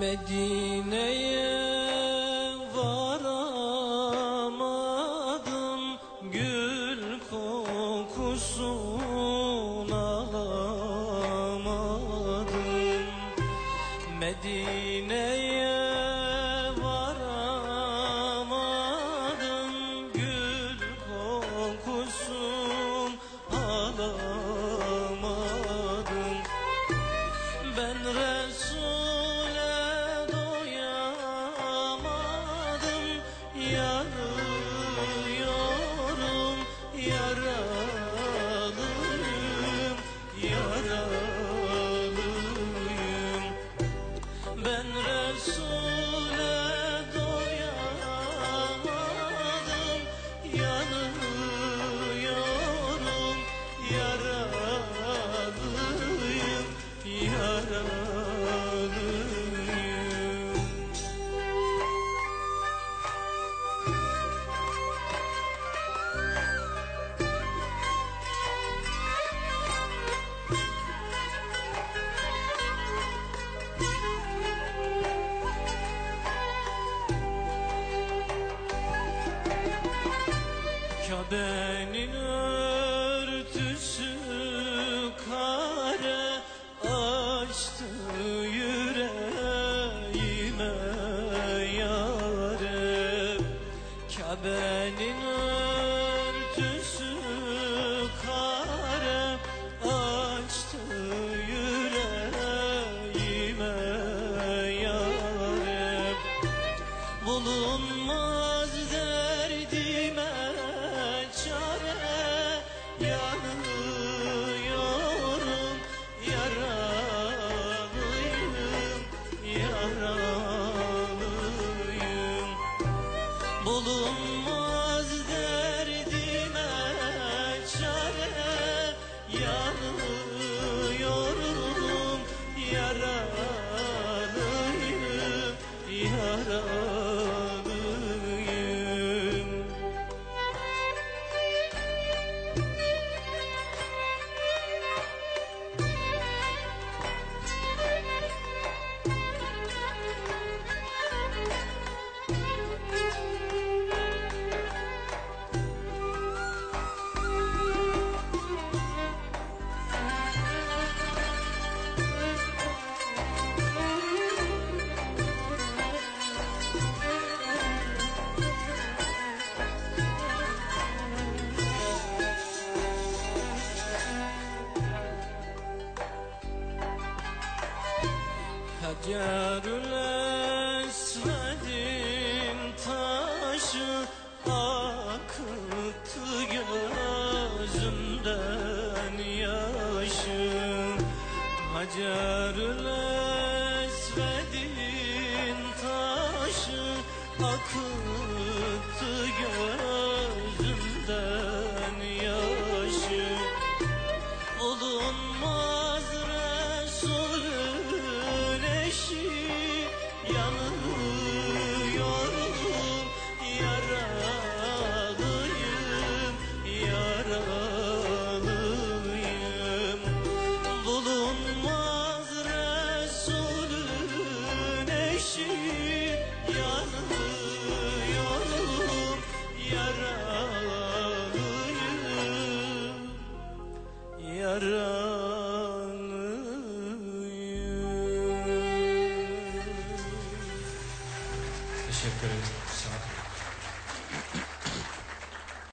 Medine'ye varamadım Gül kokusunu alamadım. Medine'ye ben Resul. Kabe'nin örtüsü kare açtı yüreğime yâre Bulunmaz derdime çare Yanıyorum Hacerül Esved'in taşı Akıttı gözümden yaşı Hacerül Esved'in taşı Akıttı gözümden Teşekkür ederim.